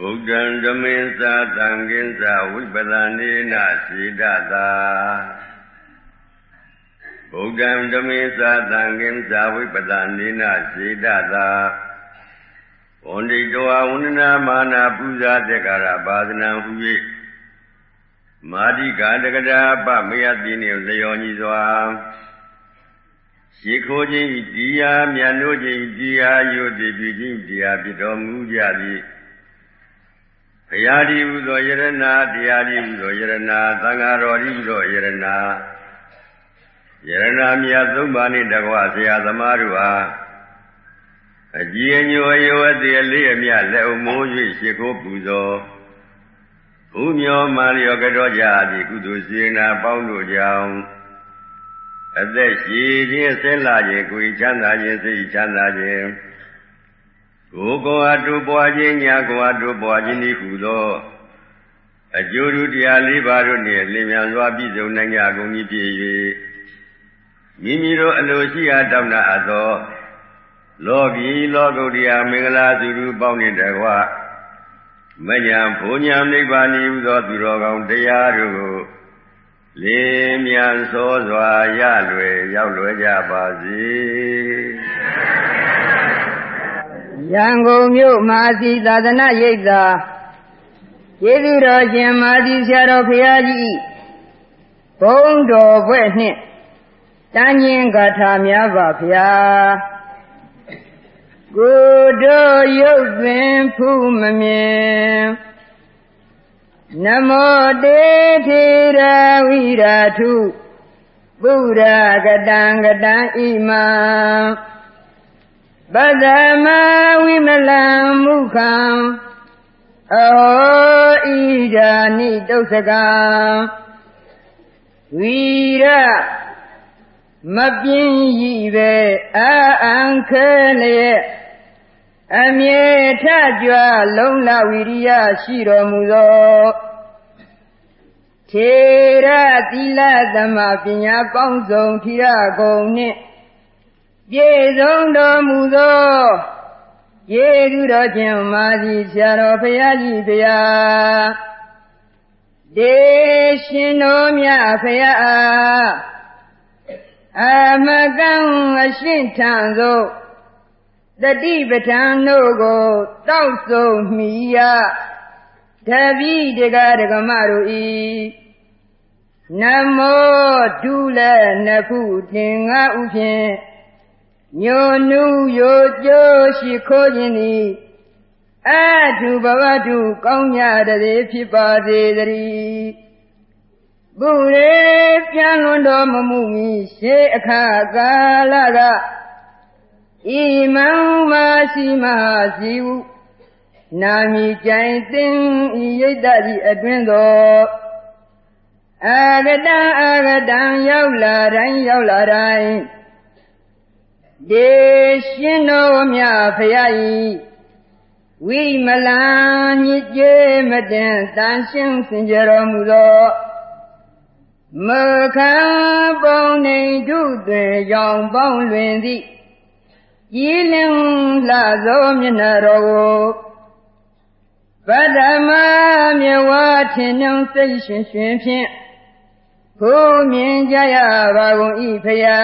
ဗုဒ္ဓံဓမင်းသာသံဃင်းသာဝိပဒနေနစေတသာဗုဒ္ဓံဓမင်းသာသံဃင်းသာဝိပဒနေနစေတသာဝန္တိတောဝန္ဒနာမာနာပူဇာတက္ကရာဘာဒနာဟူ၍မာတိကာတကရာပမေယတိနှင့်လျော်ညီစွာရှိခိုးခြင်းတရားမြတ်လို့ခြင်းတရားယုတ်တိပြုခြင်းတရားဖြစ်တော်မူကြသည် ဘုရားဒီဟုသောယရနာတရားဒီဟုသောယရနာသံဃာတော်ဒီဟုသောယရနာယရနာမြတ်သုံးပါးနှင့်တကွဆရာသမားတို့ဟာအကြည်အညိုအယောအသေးအလေးအမြလက်အုံမိုး၍ရှိခိုးပူဇော်ဘုမျောမာလျောကတော်ကြသည်ကုသိုလ်စေနာပေါင်းတို့ကြောင့်အသက်ရှိခြင်းဆင်းလာခြင်းကိုယ်ချမ်းသာခြင်းစိတ်ချမ်းသာခြင်း ကိုယ်ကိုယ်အတူပွားခြင်းညာကိုယ်အတူပွားခြင်းဤဟုသောအကျိုးတို့တရားလေးပါးတို့နှင့်လင်းမြန်စွာပြည့်စုံနိုင်ကြကုန်၏ဖြစ်၍မိမိတို့အလိုရှိအားတောင်းတအပ်သောလောကီလောကုတ္တရာမင်္ဂလာသူတို့ပေါင်းနှင့်တကွမညာဘုံညာနိဗ္ဗာန်ဤဟုသောသူတော်ကောင်းတရားတို့ကိုလေးမြန်သောစွာရလွယ်ရောက်လွယ်ကြပါစေ ရန်ကုန်မြို့မာစီသာသနာရိပ်သာကျေးဇူးတော်ရှင်မာစီဆရာတော်ဘုရားကြီးဘုံတော်ဘွဲ့နှင့်တန်ញင်ဂါထာများပါဗျာကိုတို့ရုပ်တွင်ဖူးမမြင်နမောတေထေရဝိရာထုပုရကတံကတံဣမံ ပဒမဝိမလံမုခံအောဣဒာနိတုစကံဝီရမပြင်းဤပဲအာအံခဲလျက်အမြဲထကြွလုံလဝိရိယရှိတော်မူသောထေရသီလသမပညာပေါင်းစုံထီရကုံနှင့် ပြည့်စုံတော်မူသောယေသူတော်ချင်းမာစီဆရာတော်ဘုရားကြီးဘုရားဒေရှင်တော်မြတ်ဘုရားအမကံအရှင်ထံသို့တတိပဋ္ဌာန်တို့ကိုတောက်ဆုံးမိယတပိတကဒကမတို့ဤနမောဒုလည်းနှစ်ခုတင်ငါဥဖြင့် ညိုနုရိုကျိုးရှိခိုးခြင်းသည်အထုဘဝတုကောင်းမြတဲ့ဖြစ်ပါစေတည်းဘုရေပြန်လွန်တော်မမူမီရှေးအခါကာလကဣမံမရှိမဟာစီဟုနာမီကြိုင်သိင်ဤရိတ်တကြီးအတွင်းသောအာဂတံအာဂတံရောက်လာတိုင်းရောက်လာတိုင်း ဒေရှင်တော်မြတ်ဖရာဤဝိမလံညစ်ကြေးမတင်တန်ရှင်းစင်ကြတော်မူသောမခံပုံနေတုသွေရောင်ပေါင်းလွင်သည့်ကြည်လင်လှသောမျက်နှာတော်ကိုဗဒ္ဓမမြဝထင်နှုံစိတ်ရှင်ရှင်ဖြင့်ဘုမြင်ကြရပါကုန်ဤဖရာ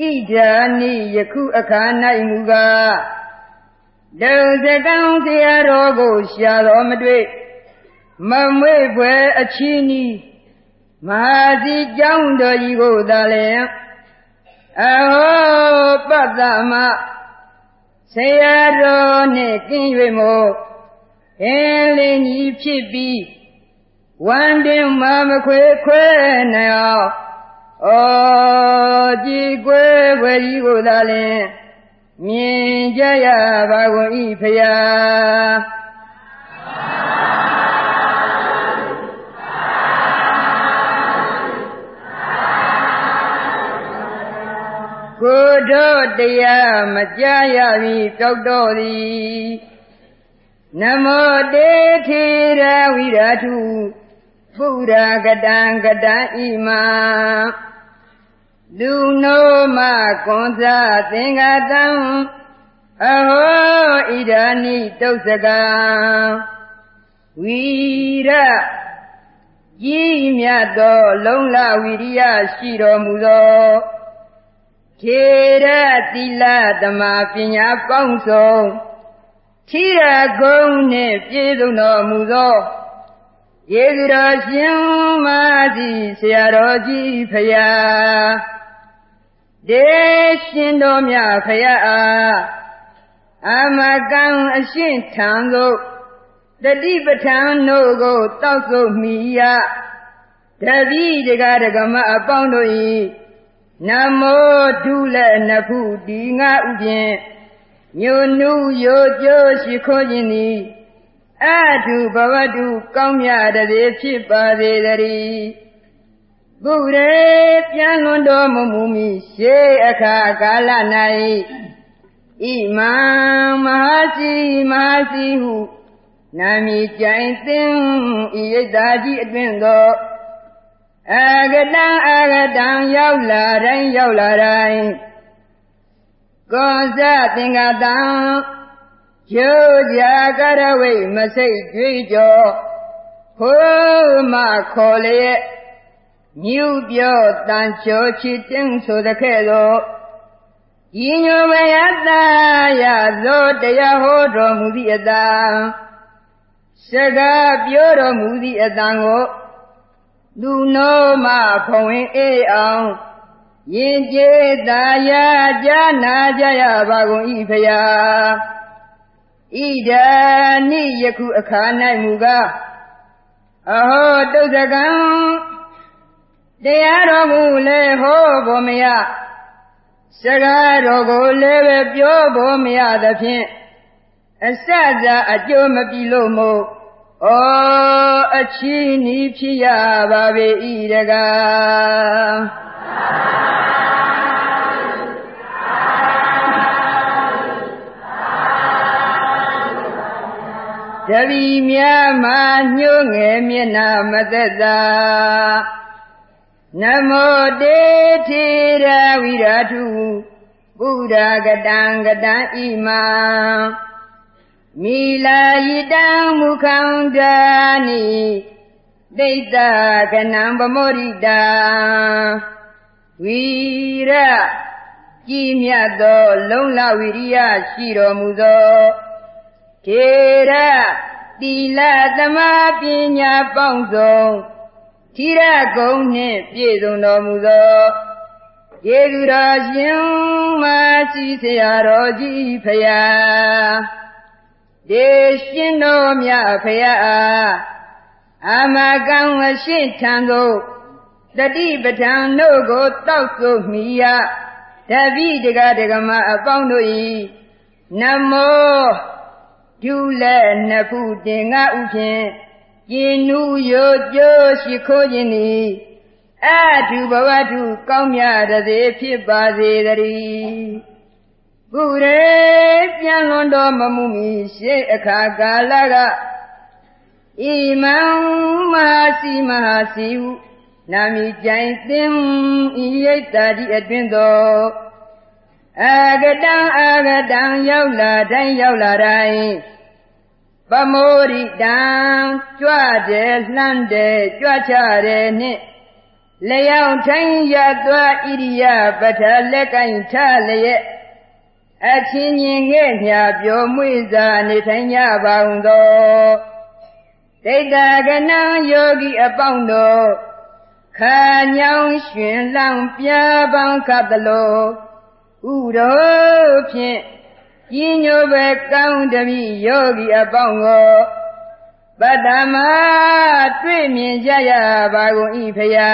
ဣဒာနိယခုအခါ၌မူကားဒုစကံတရားတော်ကိုရှာတော်မတွေ့မမွေ့ဖွယ်အချီးနီးမဟာစီကျောင်းတော်ကြီးကိုသာလေအဟောပတ္တမဆရာတော်နှင့်ကင်း၍မို့အင်းလင်းကြီးဖြစ်ပြီးဝမ်းတင်မမခွေခွဲနိုင်အောင် ဩကြည်ကွယ်ွယ်ကြီးကိုသာလင်မြင်ကြရပါကုန်ဤဖရာကိုတို့တရားမကြားရပြီတောက်တော်သည်နမောတေထေရဝိရာထု ပုရာကတံကတံဣမံလူနောမကွန်သာသင်္ဃတံအဟောဣဒာနိတုတ်စကံဝီရကြီးမြတ်သောလုံလဝီရိယရှိတော်မူသောထေရသီလသမာပညာပေါင်းစုံထိရကုံနှင့်ပြည့်စုံတော်မူသော ယေသူတော်ရှင်မာစီဆရာတော်ကြီးဖရာဒေရှင်တော်မြတ်ဖရာအားအမကံအရှင်းထံသို့တတိပဋ္ဌာန်တို့ကိုတောက်ဆုပ်မိရတပိဒကဒကမအပေါင်းတို့၏နမောဒုလည်းနှစ်ဖူဒီငါဥဖြင့်ညိုနုရိုကျိုးရှိခိုးခြင်းသည် အတုဘဝတုကောင်းမြတ်တဲ့ဖြစ်ပါသေးတည်းဘုရေပြန်လွန်တော်မမူမီရှေးအခါကာလ၌ဣမံမဟာစီမဟာစီဟုနာမည်ကြိုင်သိင်ဤရိတ်သာကြီးအတွင်သောအာဂတံအာဂတံရောက်လာတိုင်းရောက်လာတိုင်းကောဇသင်္ကတံ ကျိုးကြကရဝိမစိတ်ကြွေးကြောဟိုးမခေါ်လျက်မြူပြောတန်ချိုချစ်တင်းဆိုတဲ့ခဲ့သောဤညိုမယတရသောတရားဟောတော်မူသည့်အတန်စကားပြောတော်မူသည့်အတန်ကိုလူနောမဖဝင်အေးအောင်ယင်ကျေသာယာကြားနာကြရပါကုန်ဤဖရာ ဣဒာနိယခုအခါ၌မူကားအဟောတုတ်တကံတရားတော်မူလေဟောဘောမယစကားတော်ကိုလည်းပဲပြောဖို့မရသဖြင့်အစစအကျိုးမပြီလို့မို့ဩအချီးနီးဖြစ်ရပါပေ၏တကား တပီမြမာညှိုးငယ်မျက်နာမသက်သာနမောတေထေရဝိရာထုဘုရားကတံကတံဣမံမိလာယိတံမုခံဒါနိဒိဋ္ဌကနံဗမောရိတာဝီရကြည်မြတ်သော လုံလဝိရိယရှိတော်မူသော ထေရတိလသမာပညာပေါင်းစုံသီရကုံနှင့်ပြည့်စုံတော်မူသောယေသူတော်ရှင်မရှိဆရာတော်ကြီးဖရာဒေရှင်တော်မြတ်ဖရာအာမကံအရှိထံသို့တတိပဋ္ဌာန်တို့ကိုတောက်ဆိုမိယတပိတကဒကမအပေါင်းတို့၏နမော ဒုလည်းနှစ်ဖူတင်ငါဥဖြင့်ကျင်နူရိုကျိုးရှိခိုးခြင်းသည်အထုဘဝထုကောင်းမြတ်တဲ့ဖြစ်ပါစေတည်းဘုရေပြန်လွန်တော်မမူမီရှေးအခါကာလကဣမံမဟာစီမဟာစီဟုနာမည်ကြိုင်သင်ဤရိတ်တာဒီအတွင်သောအာဂတံအာဂတံရောက်လာတိုင်းရောက်လာတိုင်း ပမောရိတံကြွတယ်လှမ်းတယ်ကြွချတယ်နှင့်လျောင်ထိုင်ရသွားဣရိယပထလက်ကင်ထလျက်အချင်းချင်းငဲ့ညာပြောမွေးစာနေထိုင်ကြပါုံသောဒိဋ္ဌကနံယောဂီအပေါင်းတို့ခါညောင်းရှင်လောင်ပြပန်းခတ်သလိုဥတော်ဖြင့် ကြီးညိုပဲကောင်းတပြီယောဂီအပေါင်းကိုပတ္တမတွေ့မြင်ကြရပါကုန်ဤဖရာ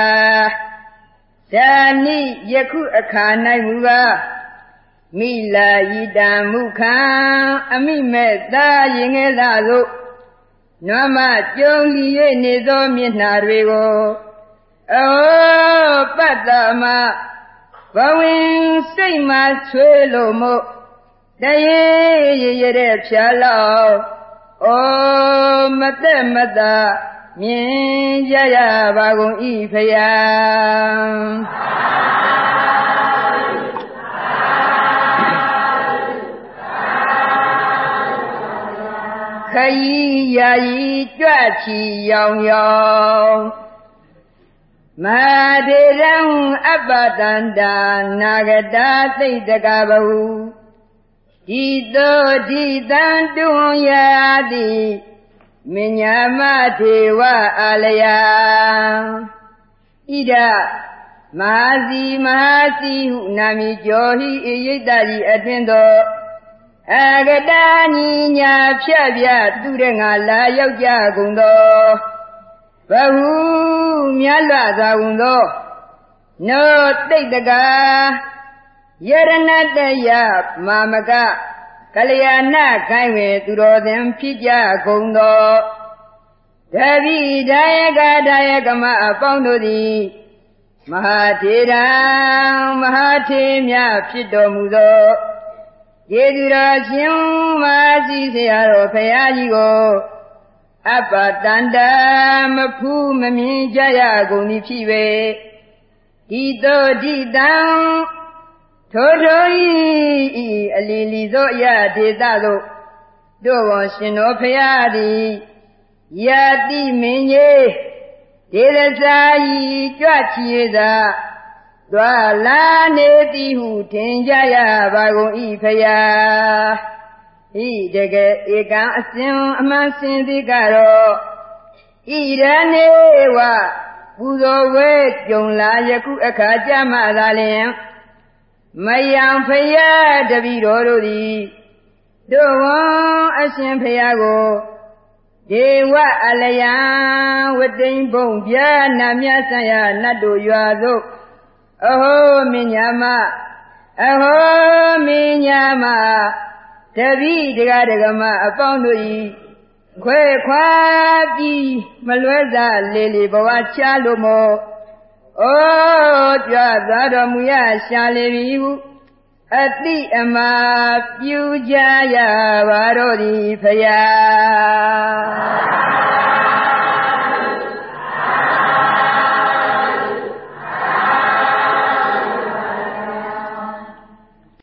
ဇာနိယခုအခါ၌မူကားမိလာယိတံမုခံအမိမဲ့သာရင်ငယ်သာသို့နွမ်းမကြုံလီ၍နေသောမျက်နှာတွေကိုအောပတ္တမဘဝင်စိတ်မှဆွေးလို့မို့ တရေရရတဲ့ဖြာလောက်ဩမသက်မသာမြင်ကြရပါကုန်ဤဖယားခရီးယာယီကြွချီရောင်ရောင်မဟာဒေရံအပ္ပတန္တာနာဂတာသိတကဘဟု ဒီတောဒီတံတွန်ရာတိမညာမထေဝအာလယဣဒမဟာစီမဟာစီဟုနာမည်ကျော်ဟိဧယိတ္တကြီးအတွင်သောအဂတာညီညာဖြတ်ပြသူတဲ့ငါလာရောက်ကြကုန်သောဘဟုမြတ်လွတ်သာကုန်သောနောတိတ်တကာ ယရဏတယမာမကကလျာဏခိုင်းဝေသူတော်သင်ဖြစ်ကြကုန်သောတပိဒါယကဒါယကမအပေါင်းတို့သည်မဟာထေရံမဟာထေမြဖြစ်တော်မူသောယေသူတော်ရှင်မာစီဆရာတော်ဖရာကြီးကိုအပ္ပတန္တမဖူးမမြင်ကြရကုန်သည်ဖြစ်၍ဒီတောဒီတံ ထိုထိုဤအလီလီသောအရာဒေသသို့တို့ဘောရှင်တော်ဖရာသည်ယာတိမင်းကြီးဒေရစာဤကြွချီသာသွားလာနေသည်ဟုထင်ကြရပါကုန်ဤဖရာဤတကယ်ဧကံအစဉ်အမှန်စင်သည်ကတော့ဣရနေဝပူဇော်ဝဲကြုံလာယခုအခါကြမှသာလျင် မယံဖရာတပည့်တော်တို့သည်တို့ဝံအရှင်ဖရာကိုဒေဝအလယံဝတိန်ဘုံဗျာနာမြဆံရနတ်တို့ရွာသို့အဟောမင်းညာမအဟောမင်းညာမတပိဒဂဒဂမအပေါင်းတို့ဤခွဲခွာပြီးမလွဲသာလေလေဘဝချလို့မော ဩကြွသွားတော်မူရရှာလေပြီဟုအတိအမပြုကြရပါတော့သည်ဖရာ